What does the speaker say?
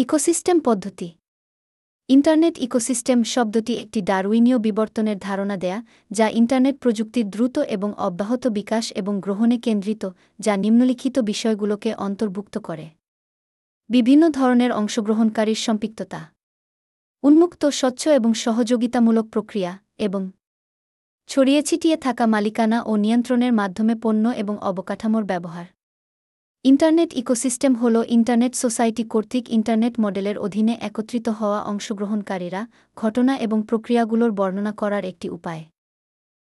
Ecosystem পদ্ধতি। Internet ecosystem শব্দটি একটি ডারউইনীয় বিবর্তনের ধারণা দেয়া, যা ইন্টারনেট প্রযুক্তির দ্রুত এবং অব্যাহত বিকাশ এবং গ্রহণে কেন্দ্রিত, যা নিম্নলিখিত বিষয়গুলোকে অন্তর্ভুক্ত করে। বিভিন্ন ধরনের অংশগ্রহণকারীর সম্পৃক্ততা। উন্মুক্ত, স্বচ্ছ এবং সহযোগিতামূলক প্রক্রিয়া এবং ছড়িয়ে ছিটিয়ে থাকা মালিকানা ও নিয়ন্ত্রণের মাধ্যমে পণ্য এবং অবকাঠামোর ব্যবহার। ইন্টারনেট ইকোসিস্টেম হল ইন্টারনেট সোসাইটি কর্তৃক ইন্টারনেট মডেলের অধীনে একত্রিত হওয়া অংশগ্রহণকারীরা ঘটনা এবং প্রক্রিয়াগুলোর বর্ণনা করার একটি উপায়।